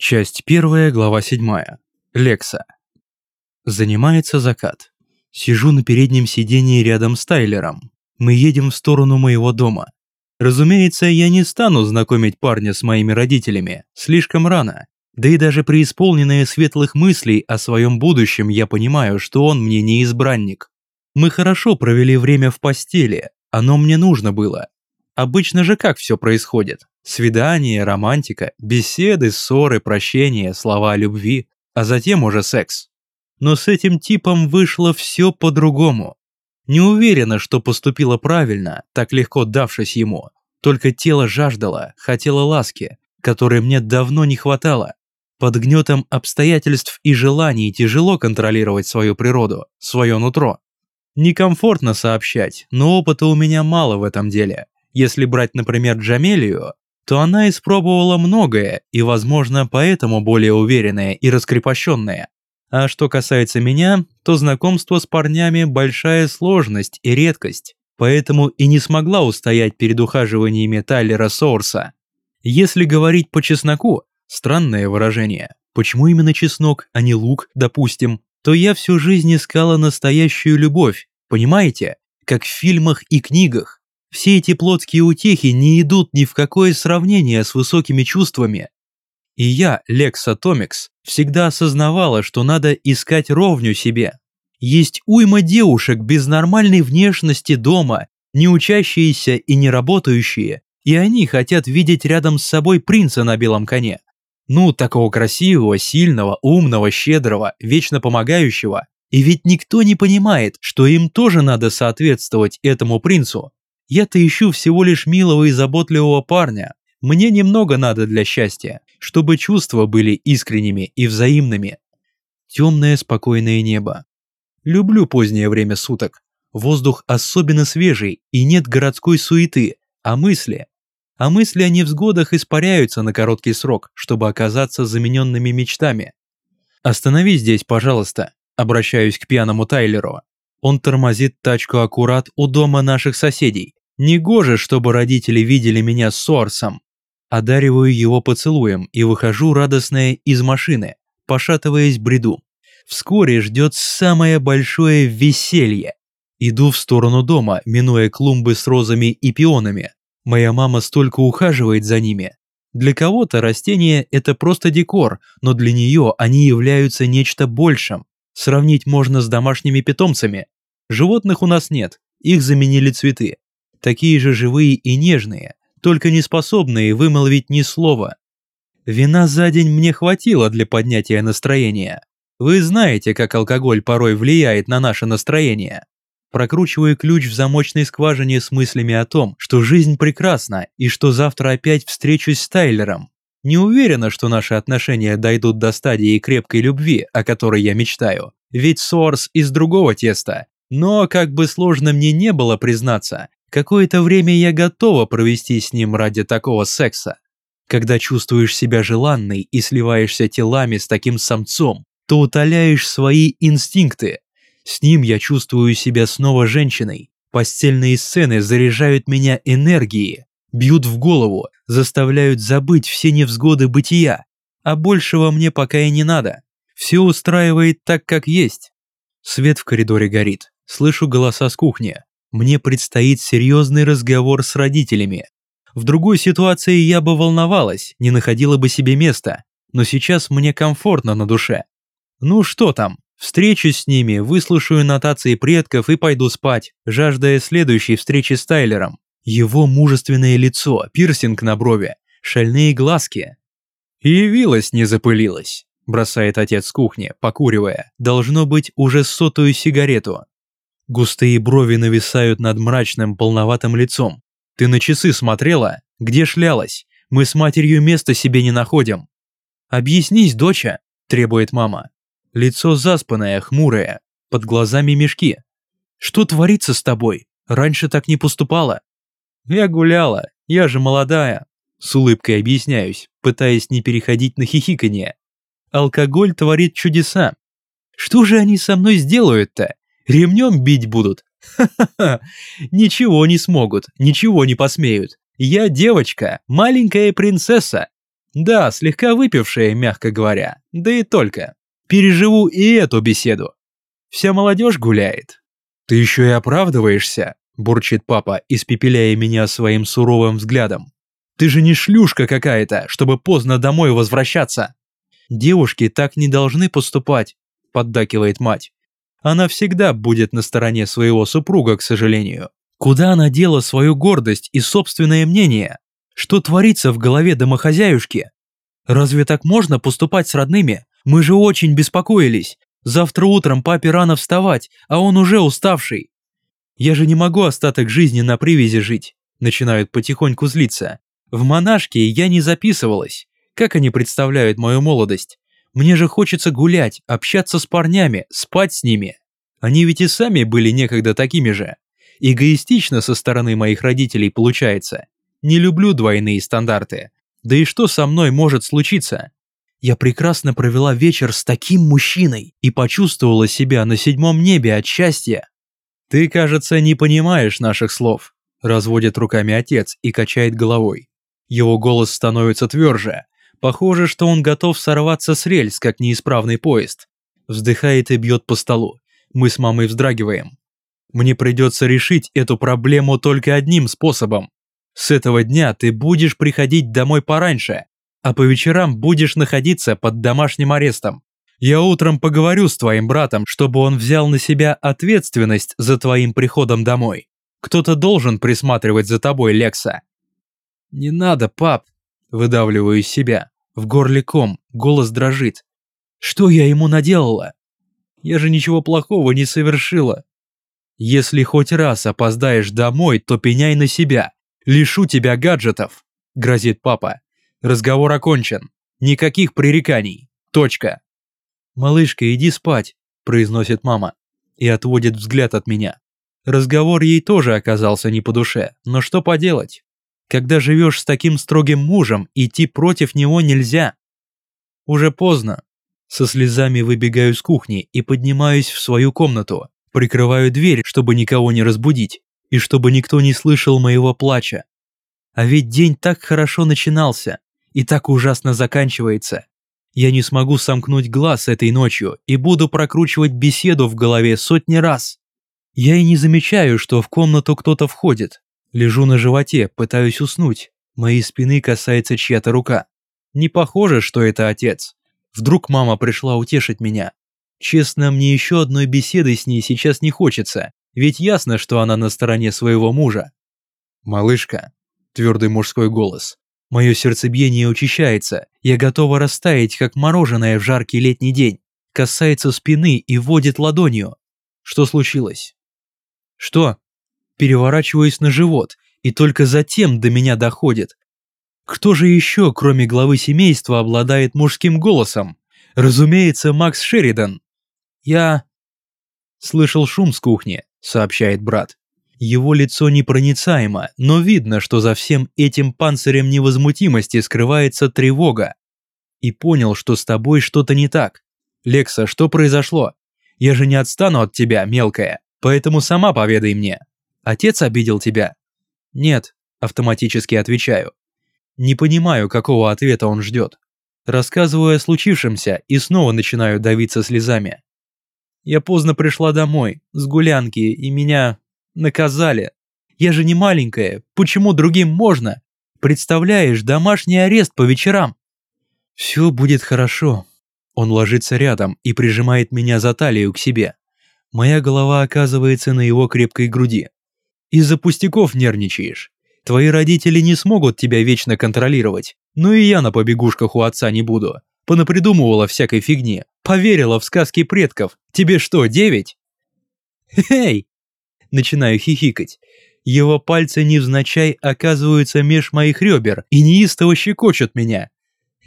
Часть первая, глава седьмая. Лекса. Занимается закат. Сижу на переднем сидении рядом с Тайлером. Мы едем в сторону моего дома. Разумеется, я не стану знакомить парня с моими родителями, слишком рано. Да и даже преисполненные светлых мыслей о своем будущем я понимаю, что он мне не избранник. Мы хорошо провели время в постели, оно мне нужно было. Обычно же как все происходит? Свидание, романтика, беседы, ссоры, прощения, слова любви, а затем уже секс. Но с этим типом вышло все по-другому. Не уверена, что поступила правильно, так легко давшись ему. Только тело жаждало, хотело ласки, которой мне давно не хватало. Под гнетом обстоятельств и желаний тяжело контролировать свою природу, свое нутро. Некомфортно сообщать, но опыта у меня мало в этом деле. Если брать, например, Джамелию, то она испробовала многое и, возможно, поэтому более уверенная и раскрепощенная. А что касается меня, то знакомство с парнями – большая сложность и редкость, поэтому и не смогла устоять перед ухаживаниями Тайлера Соурса. Если говорить по чесноку, странное выражение, почему именно чеснок, а не лук, допустим, то я всю жизнь искала настоящую любовь, понимаете, как в фильмах и книгах. Все эти плотские утехи не идут ни в какое сравнение с высокими чувствами. И я, Лекс Атомикс, всегда осознавала, что надо искать ровню себе. Есть уйма девушек без нормальной внешности дома, не учащиеся и не работающие, и они хотят видеть рядом с собой принца на белом коне. Ну, такого красивого, сильного, умного, щедрого, вечно помогающего. И ведь никто не понимает, что им тоже надо соответствовать этому принцу. Я-то ищу всего лишь милого и заботливого парня. Мне немного надо для счастья, чтобы чувства были искренними и взаимными. Темное спокойное небо. Люблю позднее время суток. Воздух особенно свежий и нет городской суеты, а мысли. А мысли о невзгодах испаряются на короткий срок, чтобы оказаться замененными мечтами. «Останови здесь, пожалуйста», обращаюсь к пьяному Тайлеру. Он тормозит тачку аккурат у дома наших соседей, Негоже, чтобы родители видели меня с Сорсом. Одариваю его поцелуем и выхожу радостная из машины, пошатываясь бреду. Вскоре ждет самое большое веселье. Иду в сторону дома, минуя клумбы с розами и пионами. Моя мама столько ухаживает за ними. Для кого-то растения – это просто декор, но для нее они являются нечто большим. Сравнить можно с домашними питомцами. Животных у нас нет, их заменили цветы такие же живые и нежные, только не способные вымолвить ни слова. Вина за день мне хватило для поднятия настроения. Вы знаете, как алкоголь порой влияет на наше настроение. Прокручиваю ключ в замочной скважине с мыслями о том, что жизнь прекрасна и что завтра опять встречусь с Тайлером. Не уверена, что наши отношения дойдут до стадии крепкой любви, о которой я мечтаю. Ведь Сорс из другого теста. Но, как бы сложно мне не было признаться, Какое-то время я готова провести с ним ради такого секса. Когда чувствуешь себя желанной и сливаешься телами с таким самцом, то утоляешь свои инстинкты. С ним я чувствую себя снова женщиной. Постельные сцены заряжают меня энергией, бьют в голову, заставляют забыть все невзгоды бытия. А большего мне пока и не надо. Все устраивает так, как есть. Свет в коридоре горит. Слышу голоса с кухни. Мне предстоит серьезный разговор с родителями. В другой ситуации я бы волновалась, не находила бы себе места, но сейчас мне комфортно на душе. Ну что там, встречусь с ними, выслушаю нотации предков и пойду спать, жаждая следующей встречи с Тайлером. Его мужественное лицо, пирсинг на брови, шальные глазки. Явилась, не запылилась, бросает отец с кухни, покуривая, должно быть уже сотую сигарету. Густые брови нависают над мрачным, полноватым лицом. «Ты на часы смотрела? Где шлялась? Мы с матерью места себе не находим». «Объяснись, доча», – требует мама. Лицо заспанное, хмурое, под глазами мешки. «Что творится с тобой? Раньше так не поступала». «Я гуляла, я же молодая», – с улыбкой объясняюсь, пытаясь не переходить на хихиканье. «Алкоголь творит чудеса. Что же они со мной сделают-то? Ремнем бить будут? Ха-ха-ха, ничего не смогут, ничего не посмеют. Я девочка, маленькая принцесса. Да, слегка выпившие, мягко говоря, да и только. Переживу и эту беседу. Вся молодежь гуляет. Ты еще и оправдываешься, бурчит папа, испепеляя меня своим суровым взглядом. Ты же не шлюшка какая-то, чтобы поздно домой возвращаться. Девушки так не должны поступать, поддакивает мать. Она всегда будет на стороне своего супруга, к сожалению. Куда она дела свою гордость и собственное мнение? Что творится в голове домохозяюшки? Разве так можно поступать с родными? Мы же очень беспокоились. Завтра утром папе рано вставать, а он уже уставший. Я же не могу остаток жизни на привязи жить. Начинают потихоньку злиться. В монашке я не записывалась. Как они представляют мою молодость? Мне же хочется гулять, общаться с парнями, спать с ними. Они ведь и сами были некогда такими же. Эгоистично со стороны моих родителей получается. Не люблю двойные стандарты. Да и что со мной может случиться? Я прекрасно провела вечер с таким мужчиной и почувствовала себя на седьмом небе от счастья. Ты, кажется, не понимаешь наших слов, разводит руками отец и качает головой. Его голос становится тверже. Похоже, что он готов сорваться с рельс, как неисправный поезд. Вздыхает и бьет по столу. Мы с мамой вздрагиваем. Мне придется решить эту проблему только одним способом. С этого дня ты будешь приходить домой пораньше, а по вечерам будешь находиться под домашним арестом. Я утром поговорю с твоим братом, чтобы он взял на себя ответственность за твоим приходом домой. Кто-то должен присматривать за тобой, Лекса». «Не надо, пап», – выдавливаю из себя. В горле ком, голос дрожит. «Что я ему наделала? Я же ничего плохого не совершила. Если хоть раз опоздаешь домой, то пеняй на себя. Лишу тебя гаджетов», – грозит папа. Разговор окончен. Никаких пререканий. Точка. «Малышка, иди спать», – произносит мама и отводит взгляд от меня. Разговор ей тоже оказался не по душе, но что поделать? Когда живешь с таким строгим мужем, идти против него нельзя. Уже поздно. Со слезами выбегаю с кухни и поднимаюсь в свою комнату. Прикрываю дверь, чтобы никого не разбудить, и чтобы никто не слышал моего плача. А ведь день так хорошо начинался и так ужасно заканчивается. Я не смогу сомкнуть глаз этой ночью и буду прокручивать беседу в голове сотни раз. Я и не замечаю, что в комнату кто-то входит. Лежу на животе, пытаюсь уснуть. Моей спины касается чья-то рука. Не похоже, что это отец. Вдруг мама пришла утешить меня. Честно, мне еще одной беседы с ней сейчас не хочется, ведь ясно, что она на стороне своего мужа. «Малышка», – твердый мужской голос, Мое сердцебиение учащается, я готова растаять, как мороженое в жаркий летний день. Касается спины и водит ладонью. Что случилось? Что? Переворачиваюсь на живот, и только затем до меня доходит. Кто же еще, кроме главы семейства, обладает мужским голосом? Разумеется, Макс Шеридан. Я... Слышал шум с кухни, сообщает брат. Его лицо непроницаемо, но видно, что за всем этим панцирем невозмутимости скрывается тревога. И понял, что с тобой что-то не так. Лекса, что произошло? Я же не отстану от тебя, мелкая, поэтому сама поведай мне. Отец обидел тебя? Нет, автоматически отвечаю. Не понимаю, какого ответа он ждет. Рассказываю о случившемся и снова начинаю давиться слезами. Я поздно пришла домой, с гулянки, и меня наказали. Я же не маленькая, почему другим можно? Представляешь, домашний арест по вечерам. Все будет хорошо. Он ложится рядом и прижимает меня за талию к себе. Моя голова оказывается на его крепкой груди. Из-за пустяков нервничаешь. Твои родители не смогут тебя вечно контролировать. Ну и я на побегушках у отца не буду. Понапридумывала всякой фигни. Поверила в сказки предков. Тебе что, девять? Эй, начинаю хихикать. Его пальцы невзначай оказываются меж моих ребер и неистово щекочут меня.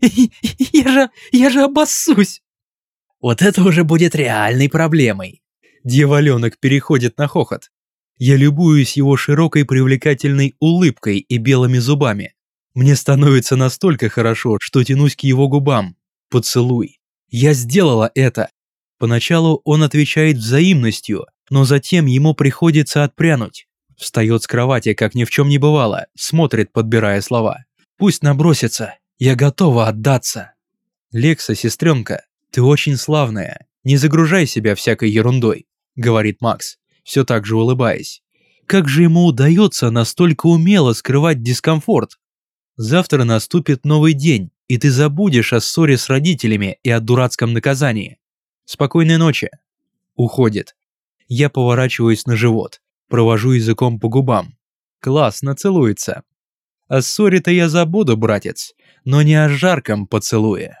«Я же... я же обоссусь!» Вот это уже будет реальной проблемой. Дьяволенок переходит на хохот. Я любуюсь его широкой привлекательной улыбкой и белыми зубами. Мне становится настолько хорошо, что тянусь к его губам. Поцелуй. Я сделала это. Поначалу он отвечает взаимностью, но затем ему приходится отпрянуть. Встает с кровати, как ни в чем не бывало, смотрит, подбирая слова. Пусть набросится, Я готова отдаться. Лекса, сестренка, ты очень славная. Не загружай себя всякой ерундой, говорит Макс, все так же улыбаясь. Как же ему удается настолько умело скрывать дискомфорт? Завтра наступит новый день, и ты забудешь о ссоре с родителями и о дурацком наказании. Спокойной ночи. Уходит. Я поворачиваюсь на живот, провожу языком по губам. Классно целуется. О ссоре-то я забуду, братец, но не о жарком поцелуе.